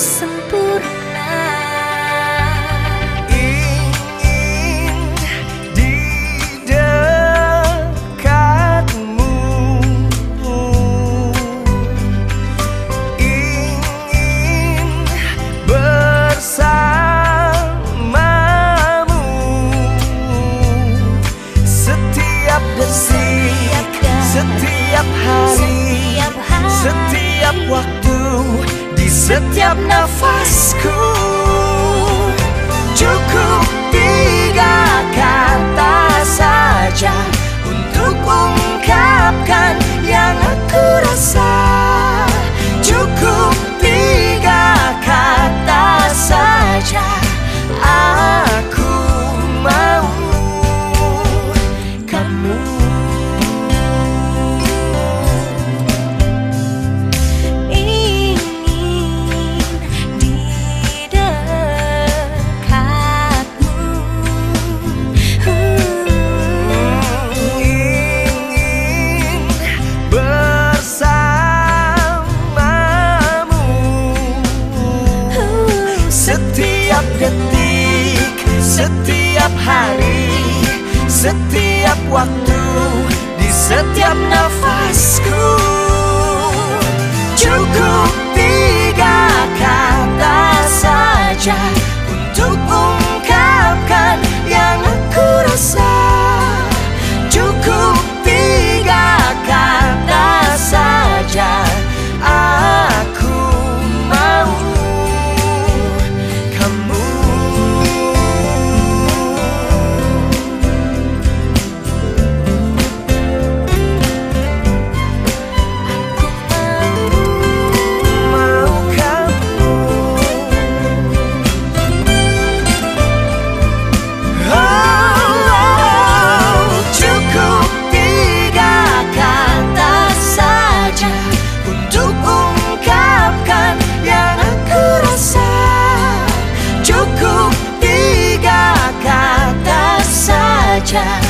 sempurna. Ingin di dekatmu. Ingin bersamamu. Setiap detik, setiap hari, setiap waktu setiap nafasku. Setiap hari, setiap waktu Di setiap nafasku. 차